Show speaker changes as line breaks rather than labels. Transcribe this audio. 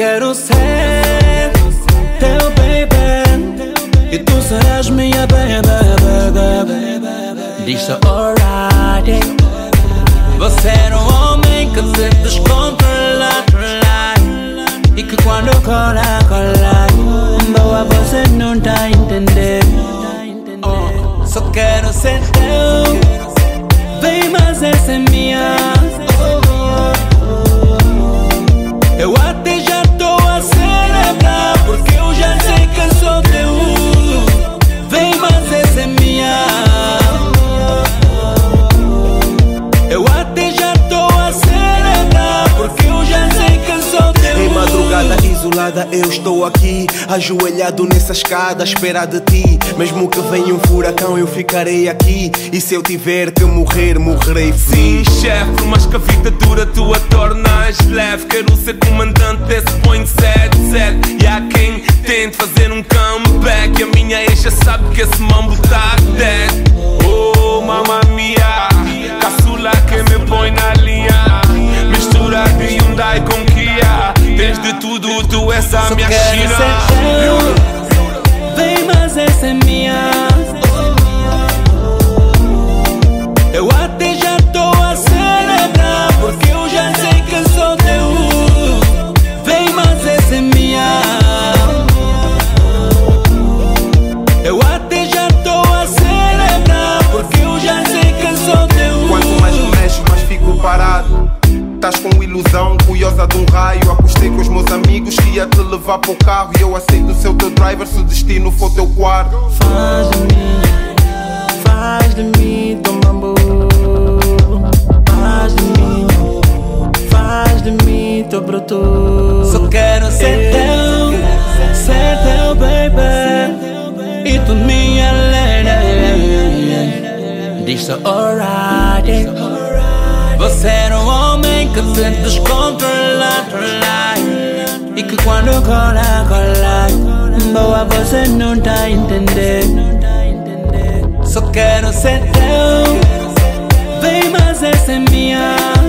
quero ser teu baby. E tu serás minha baby, baby. Diz só. Alright. Você era um homem que se descontrola E que quando cola, cola Boa você não tá entendendo oh, Só quero ser teu. Vem mas essa é minha. Eu até já tô a eu
estou aqui Ajoelhado nessa escada à espera de ti. Mesmo que venha um furacão eu ficarei aqui. E se eu tiver que morrer, morrerei feliz.
Sim, chefe, por mais que a vida dura tu a tornas leve. Quero ser comandante desse point 77 E há quem tente fazer um comeback. E a minha ex já sabe que esse mambo de tudo, tu és a
Só
minha China.
ser teu Vem, mas essa é minha. Eu até já tô a celebrar Porque eu já sei que sou teu. Vem, mas essa é minha. Eu até já tô a celebrar Porque eu já sei que sou teu.
Quanto mais me mexo, mais fico parado. Estás com ilusão, curiosa de um raio. Apostei com os meus amigos que ia te levar para o carro. E eu aceito ser o teu driver se o destino for teu quarto.
Faz de mim, faz de mim teu mambo. Faz de mim, faz de mim teu broto Só quero ser teu, ser teu baby. E tu minha lady Diz só alright. Você era um homem que fletes controlar E que quando cola, cola Boa, você não tá entender. Só quero ser teu Vem, mas essa é minha